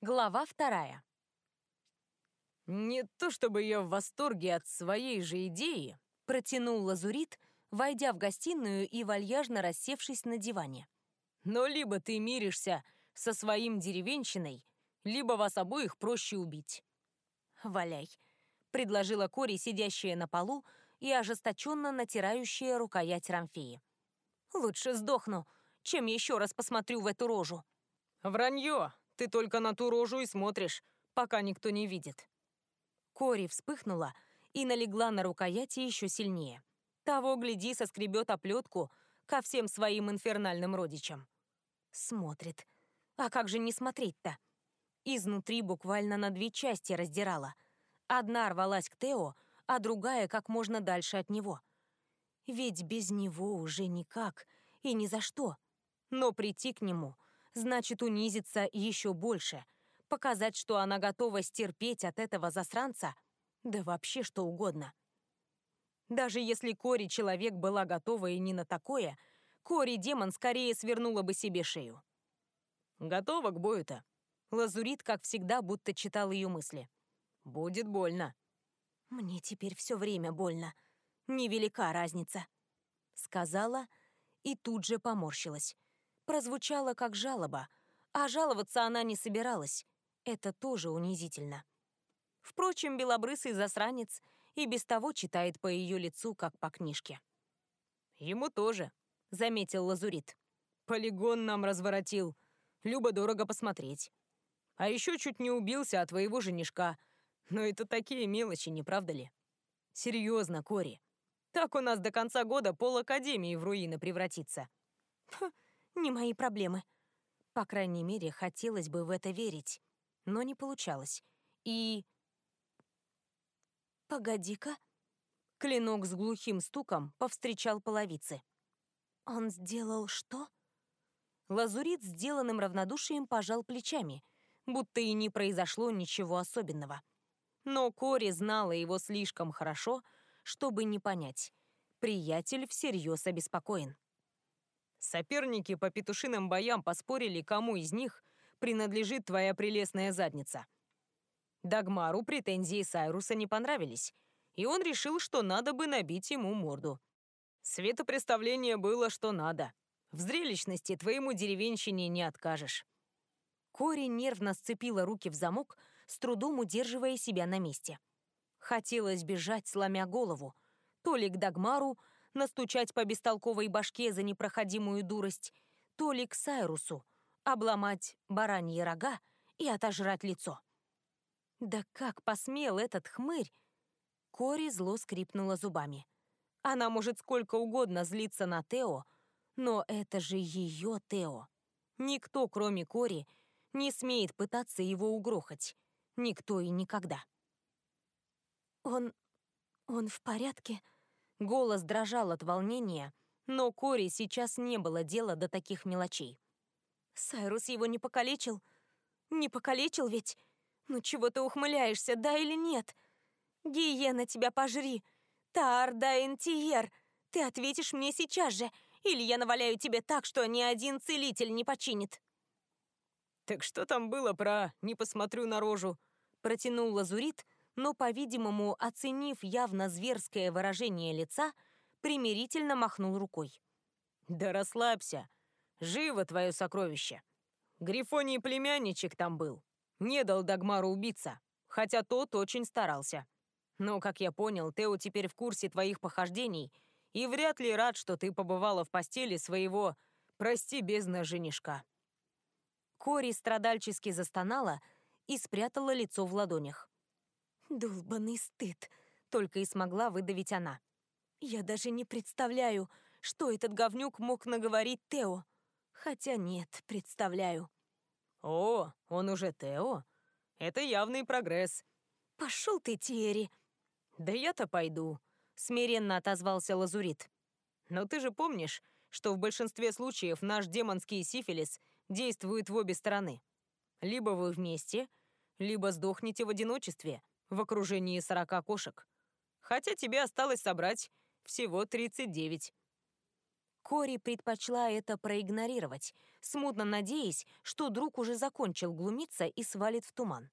Глава вторая. «Не то чтобы я в восторге от своей же идеи», протянул Лазурит, войдя в гостиную и вальяжно рассевшись на диване. «Но либо ты миришься со своим деревенщиной, либо вас обоих проще убить». «Валяй», — предложила Кори, сидящая на полу и ожесточенно натирающая рукоять Рамфеи. «Лучше сдохну, чем еще раз посмотрю в эту рожу». «Вранье! Ты только на ту рожу и смотришь, пока никто не видит». Кори вспыхнула и налегла на рукояти еще сильнее. Того, гляди, соскребет оплетку ко всем своим инфернальным родичам. Смотрит. А как же не смотреть-то? Изнутри буквально на две части раздирала. Одна рвалась к Тео, а другая как можно дальше от него. Ведь без него уже никак и ни за что. Но прийти к нему значит унизиться еще больше — показать, что она готова стерпеть от этого засранца, да вообще что угодно. Даже если Кори человек была готова и не на такое, Кори демон скорее свернула бы себе шею. «Готова к бою-то?» Лазурит, как всегда, будто читал ее мысли. «Будет больно». «Мне теперь все время больно. Невелика разница», — сказала и тут же поморщилась. Прозвучало как жалоба, а жаловаться она не собиралась. Это тоже унизительно. Впрочем, белобрысый засранец и без того читает по ее лицу, как по книжке. «Ему тоже», — заметил Лазурит. «Полигон нам разворотил. Любо-дорого посмотреть. А еще чуть не убился от твоего женишка. Но это такие мелочи, не правда ли? Серьезно, Кори. Так у нас до конца года пол Академии в руины превратится». Ха, не мои проблемы. По крайней мере, хотелось бы в это верить но не получалось. И... «Погоди-ка». Клинок с глухим стуком повстречал половицы. «Он сделал что?» Лазурит сделанным равнодушием пожал плечами, будто и не произошло ничего особенного. Но Кори знала его слишком хорошо, чтобы не понять. Приятель всерьез обеспокоен. Соперники по петушиным боям поспорили, кому из них принадлежит твоя прелестная задница. Дагмару претензии Сайруса не понравились, и он решил, что надо бы набить ему морду. Светопреставление было что надо. В зрелищности твоему деревенщине не откажешь. Кори нервно сцепила руки в замок, с трудом удерживая себя на месте. Хотелось бежать, сломя голову, то ли к Дагмару, настучать по бестолковой башке за непроходимую дурость, то ли к Сайрусу, обломать бараньи рога и отожрать лицо. Да как посмел этот хмырь? Кори зло скрипнула зубами. Она может сколько угодно злиться на Тео, но это же ее Тео. Никто, кроме Кори, не смеет пытаться его угрохать. Никто и никогда. «Он... он в порядке?» Голос дрожал от волнения, но Кори сейчас не было дела до таких мелочей. Сайрус его не покалечил? Не покалечил ведь? Ну чего ты ухмыляешься, да или нет? Гиена тебя пожри! Тар да! Ты ответишь мне сейчас же, или я наваляю тебе так, что ни один целитель не починит!» «Так что там было про «не посмотрю на рожу»?» Протянул Лазурит, но, по-видимому, оценив явно зверское выражение лица, примирительно махнул рукой. «Да расслабься. Живо твое сокровище. Грифоний племянничек там был. Не дал Дагмару убиться, хотя тот очень старался. Но, как я понял, Тео теперь в курсе твоих похождений и вряд ли рад, что ты побывала в постели своего, прости, бездна женишка». Кори страдальчески застонала и спрятала лицо в ладонях. «Долбанный стыд!» — только и смогла выдавить она. «Я даже не представляю, что этот говнюк мог наговорить Тео. Хотя нет, представляю. О, он уже Тео? Это явный прогресс. Пошел ты, Тиери. Да я-то пойду, смиренно отозвался Лазурит. Но ты же помнишь, что в большинстве случаев наш демонский сифилис действует в обе стороны. Либо вы вместе, либо сдохнете в одиночестве, в окружении сорока кошек. Хотя тебе осталось собрать всего тридцать девять. Кори предпочла это проигнорировать, смутно надеясь, что друг уже закончил глумиться и свалит в туман.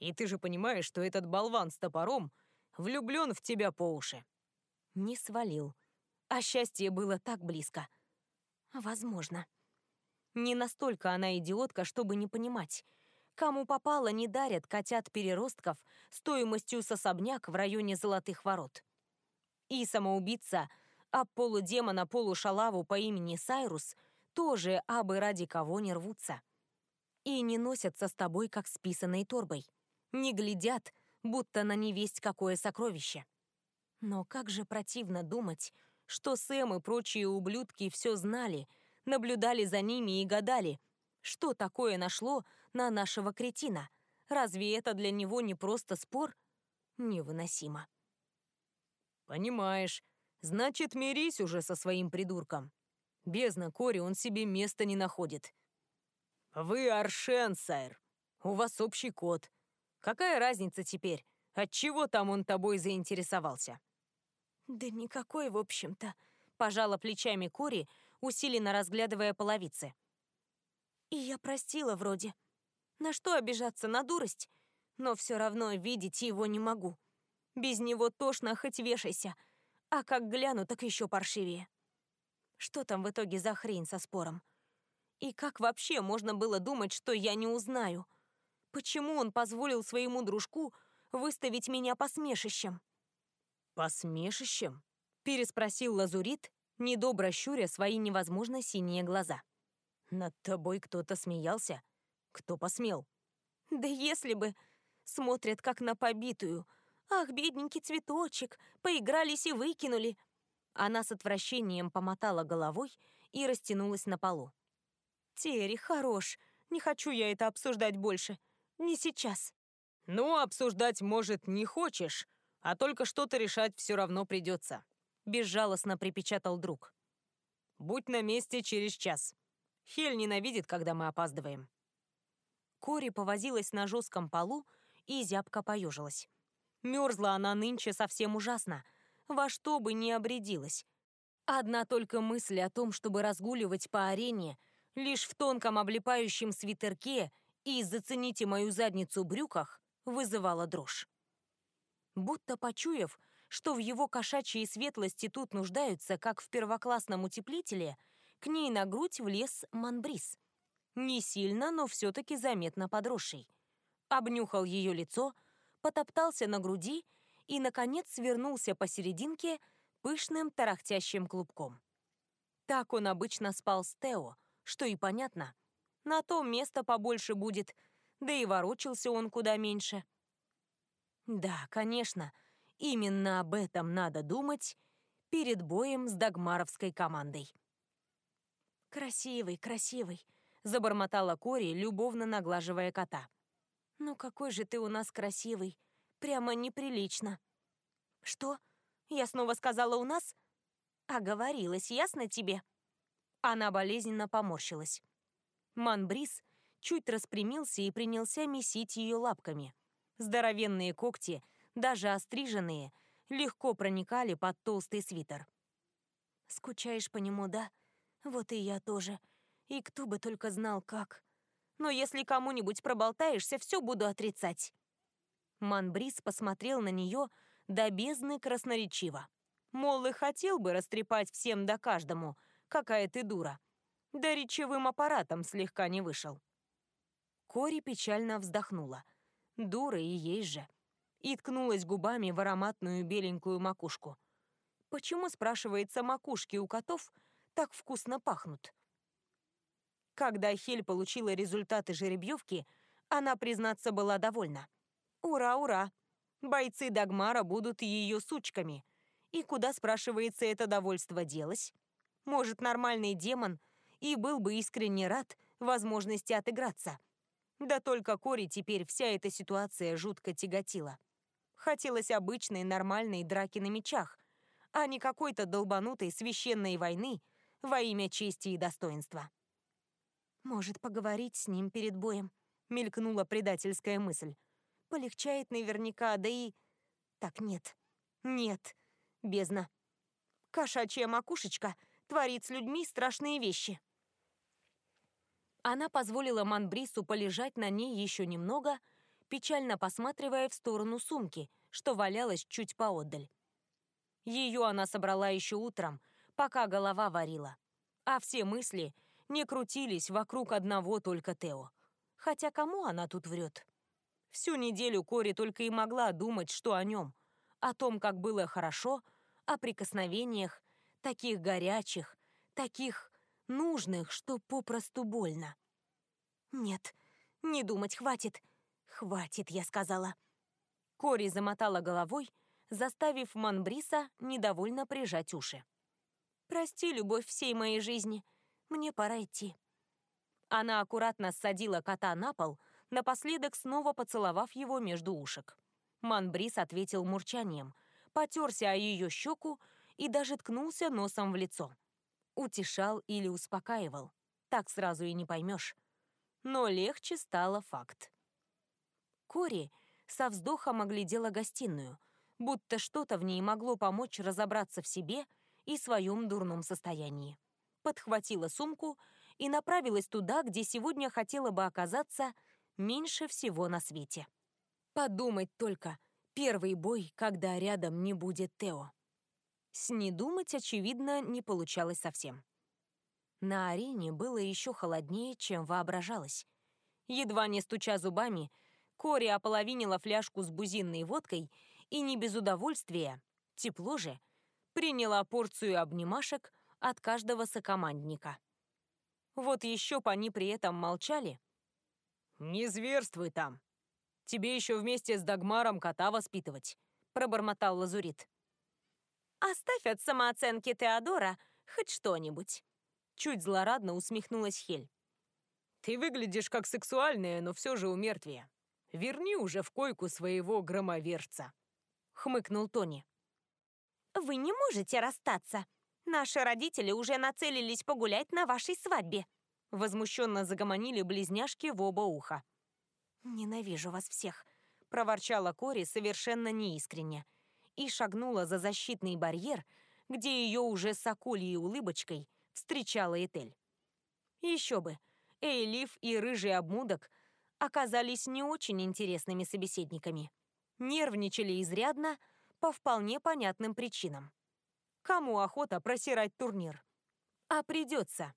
«И ты же понимаешь, что этот болван с топором влюблен в тебя по уши». Не свалил. А счастье было так близко. Возможно. Не настолько она идиотка, чтобы не понимать. Кому попало, не дарят котят-переростков стоимостью с особняк в районе Золотых Ворот. И самоубийца — а полудемона полушалаву по имени Сайрус тоже абы ради кого не рвутся. И не носятся с тобой, как с писаной торбой. Не глядят, будто на невесть какое сокровище. Но как же противно думать, что Сэм и прочие ублюдки все знали, наблюдали за ними и гадали, что такое нашло на нашего кретина. Разве это для него не просто спор? Невыносимо. «Понимаешь, Значит, мирись уже со своим придурком. Бездна Кори он себе места не находит. Вы Аршен, сайр. У вас общий код. Какая разница теперь? Отчего там он тобой заинтересовался? Да никакой, в общем-то. Пожала плечами Кори, усиленно разглядывая половицы. И я простила вроде. На что обижаться, на дурость? Но все равно видеть его не могу. Без него тошно, хоть вешайся — а как гляну, так еще паршивее. Что там в итоге за хрень со спором? И как вообще можно было думать, что я не узнаю? Почему он позволил своему дружку выставить меня посмешищем? «Посмешищем?» — переспросил Лазурит, недобро щуря свои невозможно синие глаза. «Над тобой кто-то смеялся? Кто посмел?» «Да если бы...» Смотрят, как на побитую — «Ах, бедненький цветочек, поигрались и выкинули!» Она с отвращением помотала головой и растянулась на полу. «Терри, хорош. Не хочу я это обсуждать больше. Не сейчас». «Ну, обсуждать, может, не хочешь, а только что-то решать все равно придется», — безжалостно припечатал друг. «Будь на месте через час. Хель ненавидит, когда мы опаздываем». Кори повозилась на жестком полу и зябко поежилась. Мерзла она нынче совсем ужасно, во что бы ни обрядилась. Одна только мысль о том, чтобы разгуливать по арене, лишь в тонком облепающем свитерке и «зацените мою задницу» брюках, вызывала дрожь. Будто почуяв, что в его кошачьей светлости тут нуждаются, как в первоклассном утеплителе, к ней на грудь влез манбрис. Не сильно, но все-таки заметно подросший. Обнюхал ее лицо, потоптался на груди и, наконец, свернулся посерединке пышным тарахтящим клубком. Так он обычно спал с Тео, что и понятно. На то место побольше будет, да и ворочался он куда меньше. Да, конечно, именно об этом надо думать перед боем с догмаровской командой. «Красивый, красивый», — забормотала Кори, любовно наглаживая кота. «Ну какой же ты у нас красивый! Прямо неприлично!» «Что? Я снова сказала «у нас»?» «Оговорилась, ясно тебе?» Она болезненно поморщилась. Манбрис чуть распрямился и принялся месить ее лапками. Здоровенные когти, даже остриженные, легко проникали под толстый свитер. «Скучаешь по нему, да? Вот и я тоже. И кто бы только знал, как...» но если кому-нибудь проболтаешься, все буду отрицать». Манбрис посмотрел на нее до бездны красноречиво. Мол, и хотел бы растрепать всем да каждому, какая ты дура. Да речевым аппаратом слегка не вышел. Кори печально вздохнула. Дура и есть же. И ткнулась губами в ароматную беленькую макушку. Почему, спрашивается, макушки у котов так вкусно пахнут? Когда Хель получила результаты жеребьевки, она, признаться, была довольна. Ура, ура! Бойцы Дагмара будут ее сучками. И куда, спрашивается, это довольство делось? Может, нормальный демон и был бы искренне рад возможности отыграться. Да только Кори теперь вся эта ситуация жутко тяготила. Хотелось обычной нормальной драки на мечах, а не какой-то долбанутой священной войны во имя чести и достоинства. «Может, поговорить с ним перед боем?» — мелькнула предательская мысль. «Полегчает наверняка, да и...» «Так нет, нет, бездна. Кошачья макушечка, творит с людьми страшные вещи. Она позволила Манбрису полежать на ней еще немного, печально посматривая в сторону сумки, что валялась чуть поодаль. Ее она собрала еще утром, пока голова варила. А все мысли не крутились вокруг одного только Тео. Хотя кому она тут врет? Всю неделю Кори только и могла думать, что о нем. О том, как было хорошо, о прикосновениях, таких горячих, таких нужных, что попросту больно. Нет, не думать хватит. Хватит, я сказала. Кори замотала головой, заставив Манбриса недовольно прижать уши. «Прости, любовь всей моей жизни. Мне пора идти». Она аккуратно ссадила кота на пол, напоследок снова поцеловав его между ушек. Манбрис ответил мурчанием, потерся о ее щеку и даже ткнулся носом в лицо. Утешал или успокаивал. Так сразу и не поймешь. Но легче стало факт. Кори со вздохом оглядела гостиную, будто что-то в ней могло помочь разобраться в себе и своем дурном состоянии. Подхватила сумку и направилась туда, где сегодня хотела бы оказаться меньше всего на свете. Подумать только, первый бой, когда рядом не будет Тео. С не думать, очевидно, не получалось совсем. На арене было еще холоднее, чем воображалось. Едва не стуча зубами, Кори ополовинила фляжку с бузинной водкой и не без удовольствия, тепло же, приняла порцию обнимашек от каждого сокомандника. Вот еще бы они при этом молчали. «Не зверствуй там. Тебе еще вместе с Дагмаром кота воспитывать», — пробормотал Лазурит. «Оставь от самооценки Теодора хоть что-нибудь», — чуть злорадно усмехнулась Хель. «Ты выглядишь как сексуальная, но все же у мертвия. Верни уже в койку своего громоверца», — хмыкнул Тони. «Вы не можете расстаться. Наши родители уже нацелились погулять на вашей свадьбе», — возмущенно загомонили близняшки в оба уха. «Ненавижу вас всех», — проворчала Кори совершенно неискренне и шагнула за защитный барьер, где ее уже с акульей улыбочкой встречала Этель. Еще бы, Эйлиф и рыжий обмудок оказались не очень интересными собеседниками. Нервничали изрядно, по вполне понятным причинам. Кому охота просирать турнир? А придется.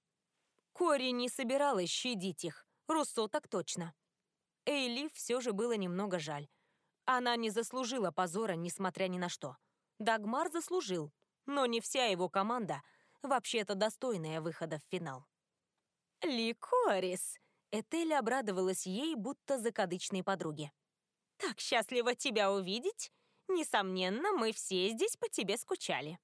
Кори не собиралась щадить их, Руссо так точно. Эйли все же было немного жаль. Она не заслужила позора, несмотря ни на что. Дагмар заслужил, но не вся его команда, вообще-то достойная выхода в финал. «Ликорис!» Этель обрадовалась ей, будто закадычной подруге. «Так счастливо тебя увидеть! Несомненно, мы все здесь по тебе скучали».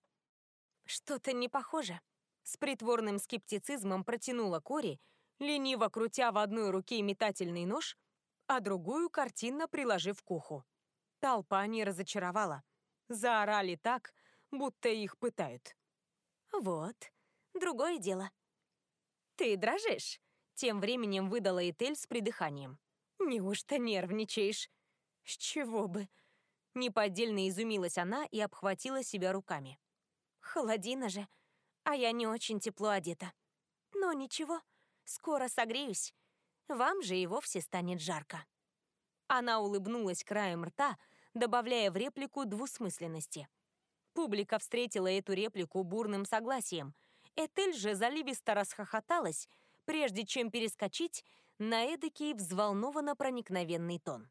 «Что-то не похоже». С притворным скептицизмом протянула Кори, лениво крутя в одной руке метательный нож, а другую картинно приложив к уху. Толпа не разочаровала. Заорали так, будто их пытают. «Вот, другое дело». «Ты дрожишь?» Тем временем выдала Этель с придыханием. «Неужто нервничаешь?» «С чего бы?» Неподдельно изумилась она и обхватила себя руками. «Холодина же, а я не очень тепло одета. Но ничего, скоро согреюсь. Вам же и вовсе станет жарко». Она улыбнулась краем рта, добавляя в реплику двусмысленности. Публика встретила эту реплику бурным согласием. Этель же заливисто расхохоталась, прежде чем перескочить на эдакий взволнованно-проникновенный тон.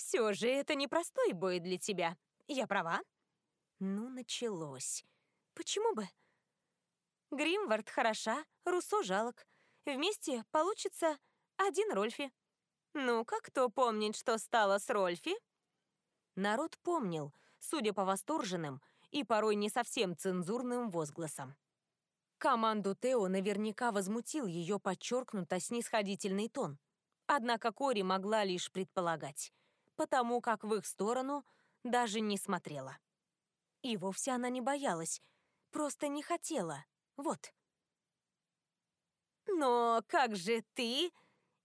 Все же это непростой бой для тебя. Я права? Ну, началось. Почему бы? Гримвард хороша, Руссо жалок. Вместе получится один Рольфи. Ну-ка, кто помнит, что стало с Рольфи? Народ помнил, судя по восторженным и порой не совсем цензурным возгласам. Команду Тео наверняка возмутил ее подчеркнуто снисходительный тон. Однако Кори могла лишь предполагать потому как в их сторону даже не смотрела. И вовсе она не боялась, просто не хотела. Вот. «Но как же ты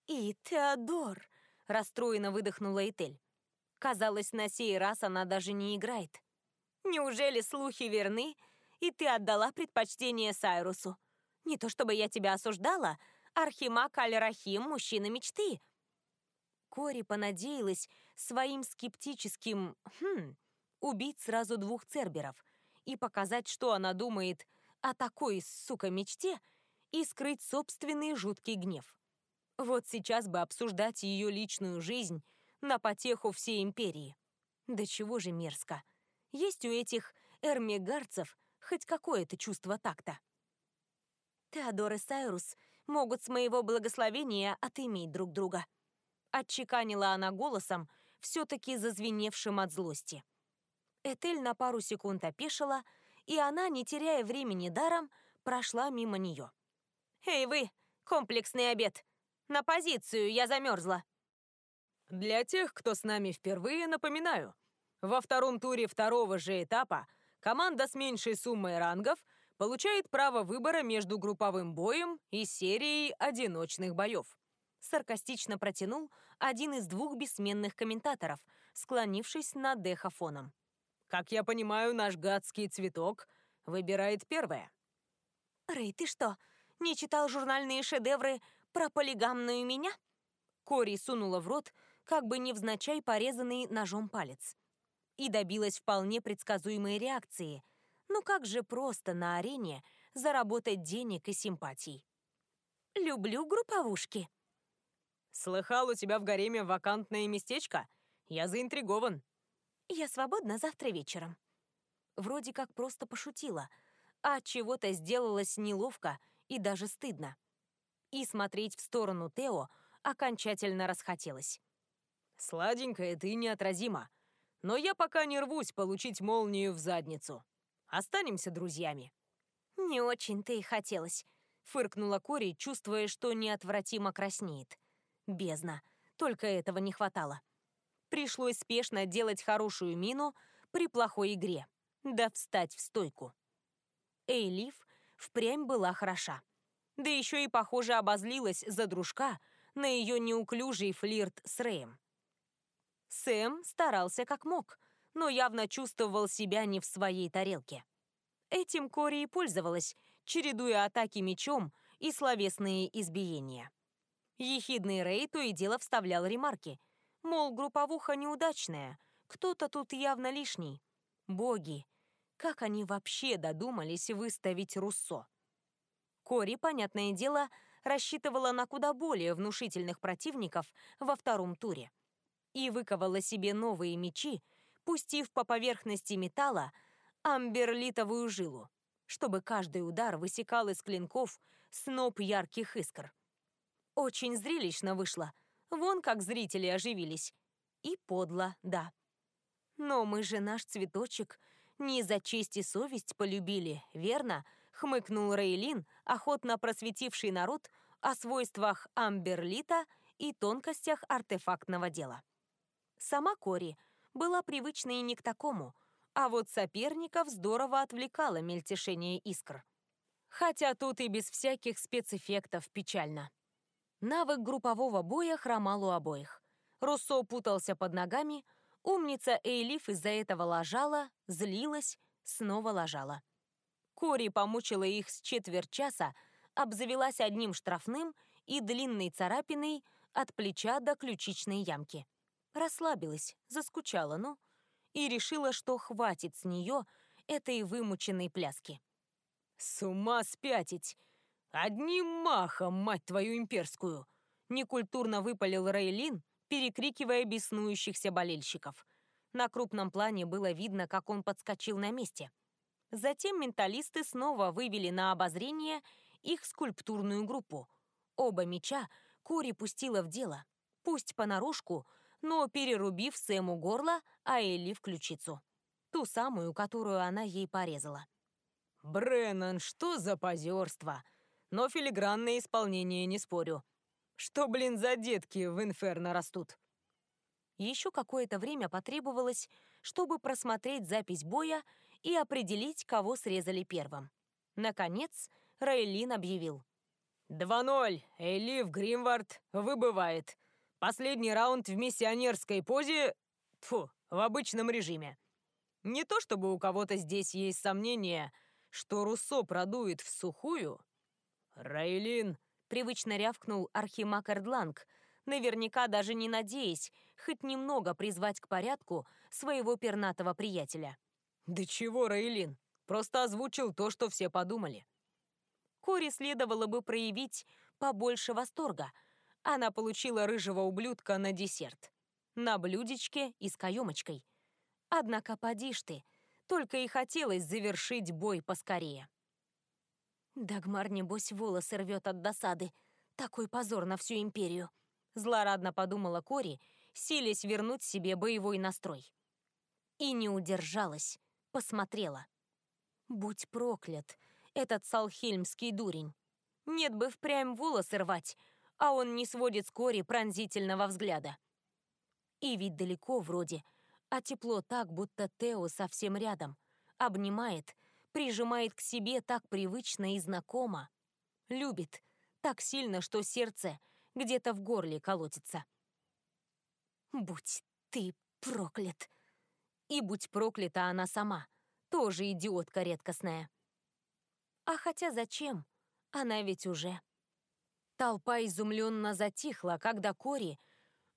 и Теодор?» — расстроенно выдохнула Этель. Казалось, на сей раз она даже не играет. Неужели слухи верны, и ты отдала предпочтение Сайрусу. Не то чтобы я тебя осуждала, Архимаг Аль-Рахим – мужчина мечты». Кори понадеялась своим скептическим «хм» убить сразу двух церберов и показать, что она думает о такой, сука, мечте, и скрыть собственный жуткий гнев. Вот сейчас бы обсуждать ее личную жизнь на потеху всей империи. Да чего же мерзко. Есть у этих эрмигарцев хоть какое-то чувство такта. Теодор и Сайрус могут с моего благословения отыметь друг друга. Отчеканила она голосом, все-таки зазвеневшим от злости. Этель на пару секунд опешила, и она, не теряя времени даром, прошла мимо нее. «Эй вы, комплексный обед! На позицию, я замерзла!» Для тех, кто с нами впервые, напоминаю. Во втором туре второго же этапа команда с меньшей суммой рангов получает право выбора между групповым боем и серией одиночных боев. Саркастично протянул один из двух бессменных комментаторов, склонившись над дехофоном. «Как я понимаю, наш гадский цветок выбирает первое». «Рэй, ты что, не читал журнальные шедевры про полигамную меня?» Кори сунула в рот как бы невзначай порезанный ножом палец. И добилась вполне предсказуемой реакции. Ну как же просто на арене заработать денег и симпатий. «Люблю групповушки». «Слыхал, у тебя в гареме вакантное местечко? Я заинтригован». «Я свободна завтра вечером». Вроде как просто пошутила, а чего-то сделалось неловко и даже стыдно. И смотреть в сторону Тео окончательно расхотелось. Сладенькая ты неотразима. Но я пока не рвусь получить молнию в задницу. Останемся друзьями». «Не очень-то и хотелось», — фыркнула Кори, чувствуя, что неотвратимо краснеет. Бездна. Только этого не хватало. Пришлось спешно делать хорошую мину при плохой игре. Да встать в стойку. Эйлиф впрямь была хороша. Да еще и, похоже, обозлилась за дружка на ее неуклюжий флирт с Рэем. Сэм старался как мог, но явно чувствовал себя не в своей тарелке. Этим Кори и пользовалась, чередуя атаки мечом и словесные избиения. Ехидный Рэй то и дело вставлял ремарки. Мол, групповуха неудачная, кто-то тут явно лишний. Боги, как они вообще додумались выставить Руссо? Кори, понятное дело, рассчитывала на куда более внушительных противников во втором туре и выковала себе новые мечи, пустив по поверхности металла амберлитовую жилу, чтобы каждый удар высекал из клинков сноп ярких искр. Очень зрелищно вышло, вон как зрители оживились. И подло, да. Но мы же наш цветочек не за честь и совесть полюбили, верно? Хмыкнул Рейлин, охотно просветивший народ о свойствах амберлита и тонкостях артефактного дела. Сама Кори была привычна и не к такому, а вот соперников здорово отвлекало мельтешение искр. Хотя тут и без всяких спецэффектов печально. Навык группового боя хромал у обоих. Руссо путался под ногами, умница Эйлиф из-за этого ложала, злилась, снова ложала. Кори помучила их с четверть часа, обзавелась одним штрафным и длинной царапиной от плеча до ключичной ямки. Расслабилась, заскучала, ну, и решила, что хватит с нее этой вымученной пляски. «С ума спятить! Одним махом, мать твою имперскую!» Некультурно выпалил Рейлин, перекрикивая беснующихся болельщиков. На крупном плане было видно, как он подскочил на месте. Затем менталисты снова вывели на обозрение их скульптурную группу. Оба меча Кори пустила в дело. Пусть понарошку, но перерубив Сэму горло, а Элли в ключицу. Ту самую, которую она ей порезала. «Бреннан, что за позерство! Но филигранное исполнение не спорю. Что, блин, за детки в инферно растут?» Еще какое-то время потребовалось, чтобы просмотреть запись боя и определить, кого срезали первым. Наконец, Рейлин объявил. «2-0. Элиф Гримвард выбывает. Последний раунд в миссионерской позе... Фу, в обычном режиме. Не то чтобы у кого-то здесь есть сомнения, что Руссо продует в сухую... Райлин, привычно рявкнул Архимаг Эрдланг, наверняка даже не надеясь хоть немного призвать к порядку своего пернатого приятеля. «Да чего, Райлин? Просто озвучил то, что все подумали». Кори следовало бы проявить побольше восторга. Она получила рыжего ублюдка на десерт. На блюдечке и с каемочкой. Однако поди ж ты, только и хотелось завершить бой поскорее. Дагмар, небось, волосы рвет от досады. Такой позор на всю империю. Злорадно подумала Кори, силясь вернуть себе боевой настрой. И не удержалась, посмотрела. Будь проклят, этот салхельмский дурень. Нет бы впрямь волосы рвать, а он не сводит с Кори пронзительного взгляда. И ведь далеко вроде, а тепло так, будто Тео совсем рядом. Обнимает, прижимает к себе так привычно и знакомо. Любит так сильно, что сердце где-то в горле колотится. Будь ты проклят. И будь проклята она сама, тоже идиотка редкостная. А хотя зачем? Она ведь уже... Толпа изумленно затихла, когда Кори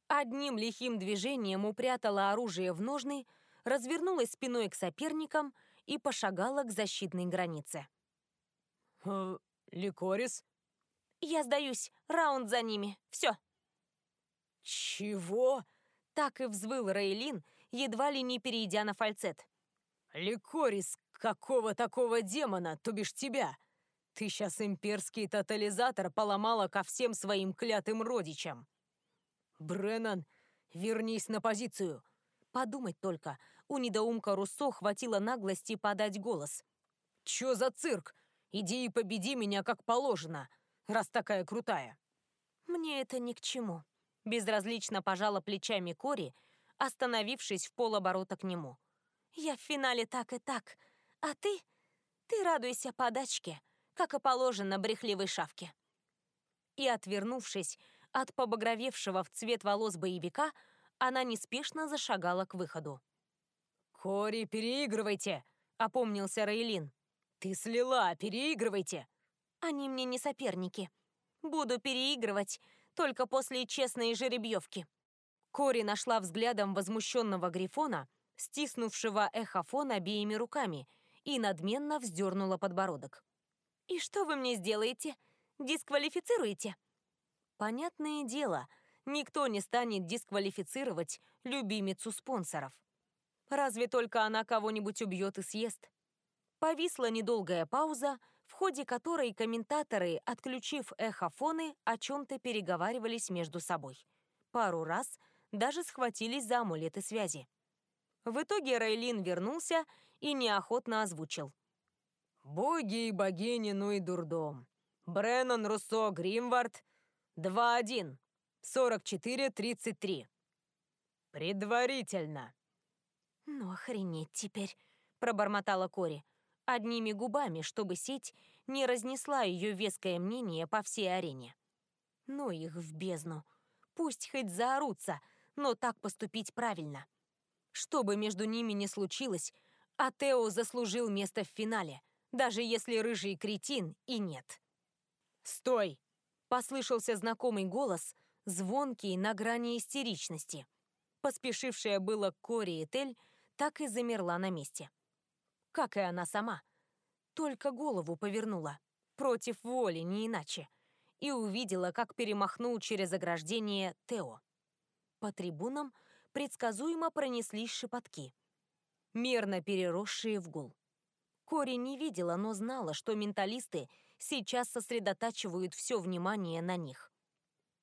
одним лихим движением упрятала оружие в ножны, развернулась спиной к соперникам и пошагала к защитной границе. «Э, «Ликорис?» «Я сдаюсь. Раунд за ними. Все». «Чего?» Так и взвыл Рейлин, едва ли не перейдя на фальцет. «Ликорис, какого такого демона, то бишь тебя? Ты сейчас имперский тотализатор поломала ко всем своим клятым родичам!» «Бреннан, вернись на позицию!» Подумать только, у недоумка Руссо хватило наглости подать голос. «Чё за цирк? Иди и победи меня как положено, раз такая крутая!» «Мне это ни к чему», — безразлично пожала плечами Кори, остановившись в полоборота к нему. «Я в финале так и так, а ты... ты радуйся подачке, как и положено брехливой шавке». И, отвернувшись от побагровевшего в цвет волос боевика, она неспешно зашагала к выходу. «Кори, переигрывайте!» — опомнился Рейлин. «Ты слила, переигрывайте!» «Они мне не соперники. Буду переигрывать только после честной жеребьевки». Кори нашла взглядом возмущенного Грифона, стиснувшего эхофон обеими руками, и надменно вздернула подбородок. «И что вы мне сделаете? Дисквалифицируете?» Понятное дело, никто не станет дисквалифицировать любимицу спонсоров. Разве только она кого-нибудь убьет и съест. Повисла недолгая пауза, в ходе которой комментаторы, отключив эхофоны, о чем-то переговаривались между собой. Пару раз даже схватились за амулеты связи. В итоге Рейлин вернулся и неохотно озвучил. «Боги и богини, ну и дурдом. Бреннан, Руссо, Гримвард 2-1. 44-33. Предварительно. Ну охренеть теперь, пробормотала Кори. Одними губами, чтобы сеть не разнесла ее веское мнение по всей арене. Ну их в бездну. Пусть хоть заорутся, но так поступить правильно. Что бы между ними ни случилось, а Тео заслужил место в финале, даже если рыжий кретин и нет. «Стой!» Послышался знакомый голос, звонкий на грани истеричности. Поспешившая было Кори Этель так и замерла на месте. Как и она сама. Только голову повернула. Против воли, не иначе. И увидела, как перемахнул через ограждение Тео. По трибунам предсказуемо пронеслись шепотки. Мерно переросшие в гул. Кори не видела, но знала, что менталисты сейчас сосредотачивают все внимание на них.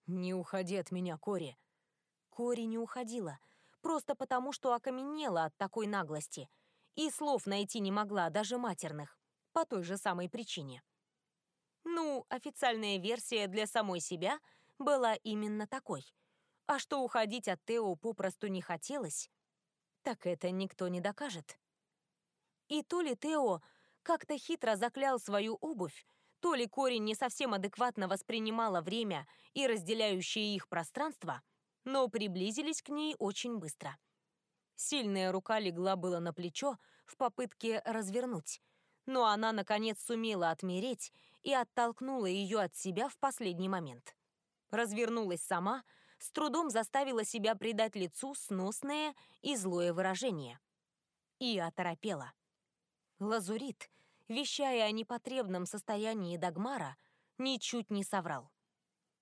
«Не уходи от меня, Кори!» Кори не уходила, просто потому, что окаменела от такой наглости, и слов найти не могла, даже матерных, по той же самой причине. Ну, официальная версия для самой себя была именно такой. А что уходить от Тео попросту не хотелось, так это никто не докажет. И то ли Тео как-то хитро заклял свою обувь, то ли корень не совсем адекватно воспринимала время и разделяющее их пространство, но приблизились к ней очень быстро. Сильная рука легла было на плечо в попытке развернуть, но она, наконец, сумела отмереть и оттолкнула ее от себя в последний момент. Развернулась сама, с трудом заставила себя придать лицу сносное и злое выражение. И оторопела. Лазурит, вещая о непотребном состоянии Дагмара, ничуть не соврал.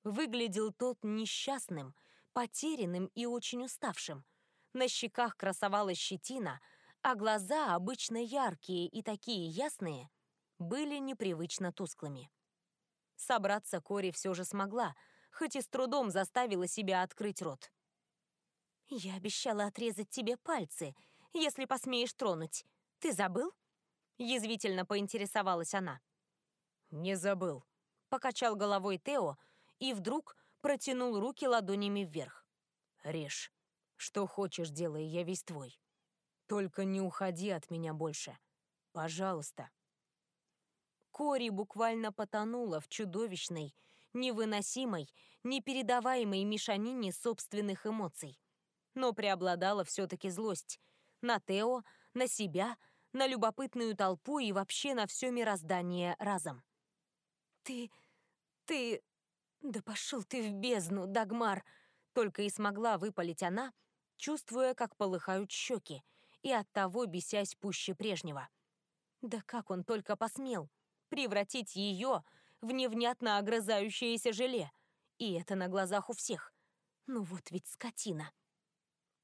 Выглядел тот несчастным, потерянным и очень уставшим. На щеках красовалась щетина, а глаза, обычно яркие и такие ясные, были непривычно тусклыми. Собраться Кори все же смогла, хоть и с трудом заставила себя открыть рот. «Я обещала отрезать тебе пальцы, если посмеешь тронуть. Ты забыл?» Язвительно поинтересовалась она. «Не забыл», — покачал головой Тео и вдруг протянул руки ладонями вверх. «Режь. Что хочешь, делай, я весь твой». Только не уходи от меня больше. Пожалуйста. Кори буквально потонула в чудовищной, невыносимой, непередаваемой мешанине собственных эмоций. Но преобладала все-таки злость. На Тео, на себя, на любопытную толпу и вообще на все мироздание разом. «Ты... ты... да пошел ты в бездну, Дагмар!» Только и смогла выпалить она, чувствуя, как полыхают щеки, и оттого бесясь пуще прежнего. Да как он только посмел превратить ее в невнятно огрызающееся желе, и это на глазах у всех. Ну вот ведь скотина.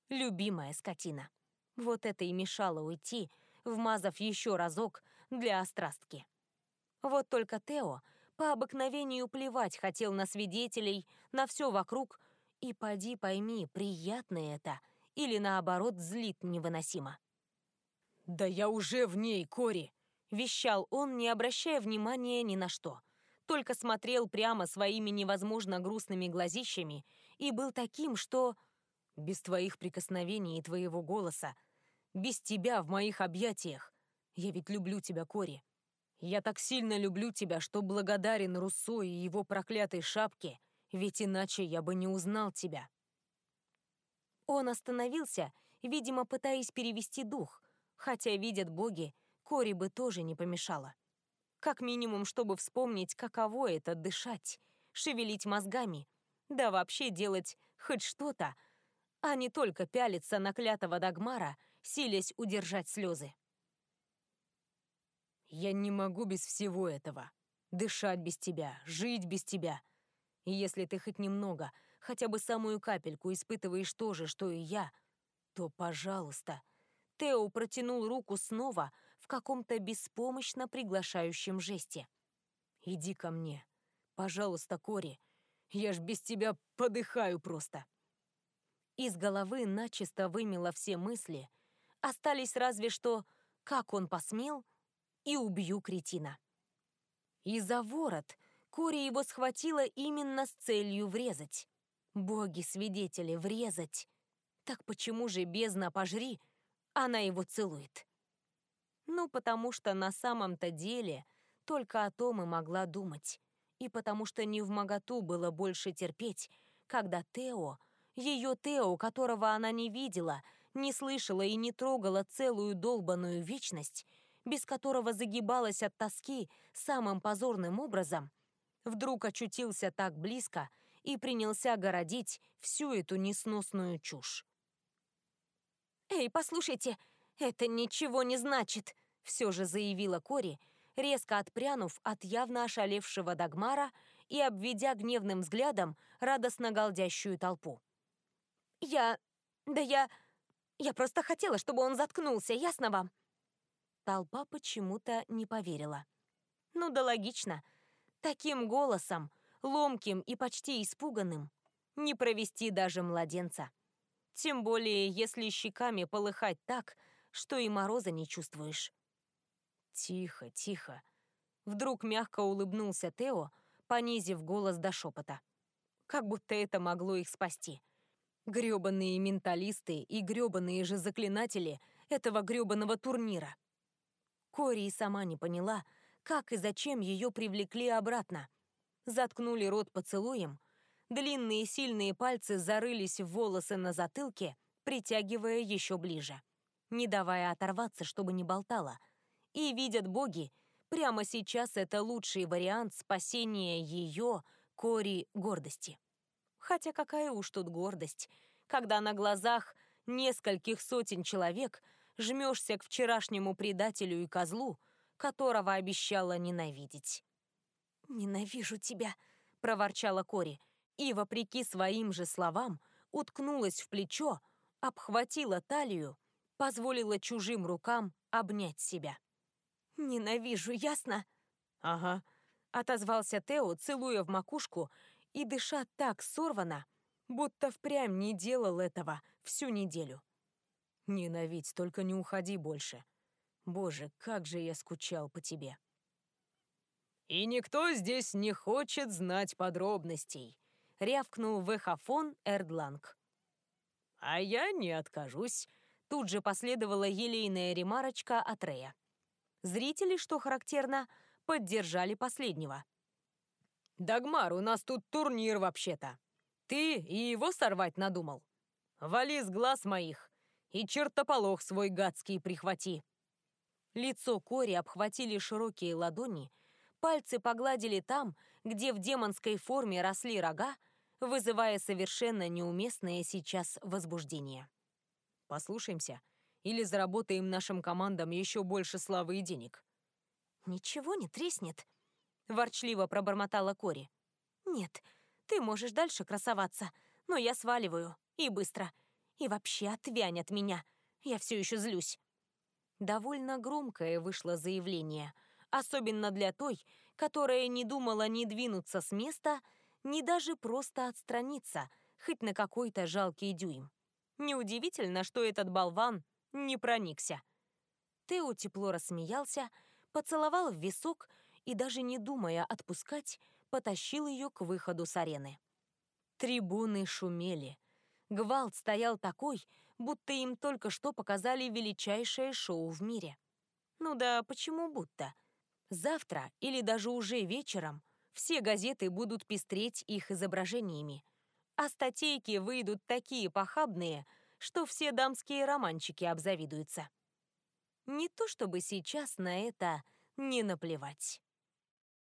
Любимая скотина. Вот это и мешало уйти, вмазав еще разок для острастки. Вот только Тео по обыкновению плевать хотел на свидетелей, на все вокруг, и поди пойми, приятно это или наоборот злит невыносимо. «Да я уже в ней, Кори!» — вещал он, не обращая внимания ни на что. Только смотрел прямо своими невозможно грустными глазищами и был таким, что... Без твоих прикосновений и твоего голоса, без тебя в моих объятиях. Я ведь люблю тебя, Кори. Я так сильно люблю тебя, что благодарен Руссо и его проклятой шапке, ведь иначе я бы не узнал тебя. Он остановился, видимо, пытаясь перевести дух, хотя, видят боги, Кори бы тоже не помешало. Как минимум, чтобы вспомнить, каково это — дышать, шевелить мозгами, да вообще делать хоть что-то, а не только пялиться на клятого Дагмара, силясь удержать слезы. «Я не могу без всего этого. Дышать без тебя, жить без тебя. И если ты хоть немного хотя бы самую капельку испытываешь то же, что и я, то, пожалуйста...» Тео протянул руку снова в каком-то беспомощно приглашающем жесте. «Иди ко мне. Пожалуйста, Кори. Я ж без тебя подыхаю просто». Из головы начисто вымело все мысли. Остались разве что «как он посмел?» И «убью кретина». И за ворот Кори его схватила именно с целью врезать. Боги-свидетели, врезать. Так почему же бездна пожри, она его целует? Ну, потому что на самом-то деле только о том и могла думать. И потому что не в моготу было больше терпеть, когда Тео, ее Тео, которого она не видела, не слышала и не трогала целую долбаную вечность, без которого загибалась от тоски самым позорным образом, вдруг очутился так близко и принялся городить всю эту несносную чушь. «Эй, послушайте, это ничего не значит», — все же заявила Кори, резко отпрянув от явно ошалевшего Дагмара и обведя гневным взглядом радостно галдящую толпу. «Я... да я... я просто хотела, чтобы он заткнулся, ясно вам?» Толпа почему-то не поверила. «Ну да логично. Таким голосом ломким и почти испуганным, не провести даже младенца. Тем более, если щеками полыхать так, что и мороза не чувствуешь. «Тихо, тихо», — вдруг мягко улыбнулся Тео, понизив голос до шепота. Как будто это могло их спасти. Грёбаные менталисты и грёбаные же заклинатели этого грёбаного турнира. Кори и сама не поняла, как и зачем ее привлекли обратно — заткнули рот поцелуем, длинные сильные пальцы зарылись в волосы на затылке, притягивая еще ближе, не давая оторваться, чтобы не болтала, И видят боги, прямо сейчас это лучший вариант спасения ее, Кори, гордости. Хотя какая уж тут гордость, когда на глазах нескольких сотен человек жмешься к вчерашнему предателю и козлу, которого обещала ненавидеть. «Ненавижу тебя», — проворчала Кори, и, вопреки своим же словам, уткнулась в плечо, обхватила талию, позволила чужим рукам обнять себя. «Ненавижу, ясно?» «Ага», — отозвался Тео, целуя в макушку и дыша так сорвано, будто впрямь не делал этого всю неделю. «Ненавидь, только не уходи больше. Боже, как же я скучал по тебе!» «И никто здесь не хочет знать подробностей», — рявкнул в Эрдланг. «А я не откажусь», — тут же последовала елейная ремарочка от Рея. Зрители, что характерно, поддержали последнего. «Дагмар, у нас тут турнир вообще-то. Ты и его сорвать надумал? Вали с глаз моих и чертополох свой гадский прихвати». Лицо Кори обхватили широкие ладони, пальцы погладили там, где в демонской форме росли рога, вызывая совершенно неуместное сейчас возбуждение. «Послушаемся или заработаем нашим командам еще больше славы и денег?» «Ничего не треснет», — ворчливо пробормотала Кори. «Нет, ты можешь дальше красоваться, но я сваливаю, и быстро. И вообще отвянь от меня, я все еще злюсь». Довольно громкое вышло заявление, особенно для той, которая не думала ни двинуться с места, ни даже просто отстраниться, хоть на какой-то жалкий дюйм. Неудивительно, что этот болван не проникся. Тео тепло рассмеялся, поцеловал в висок и, даже не думая отпускать, потащил ее к выходу с арены. Трибуны шумели. Гвалт стоял такой, будто им только что показали величайшее шоу в мире. Ну да, почему будто? Завтра или даже уже вечером все газеты будут пестреть их изображениями, а статейки выйдут такие похабные, что все дамские романчики обзавидуются. Не то чтобы сейчас на это не наплевать.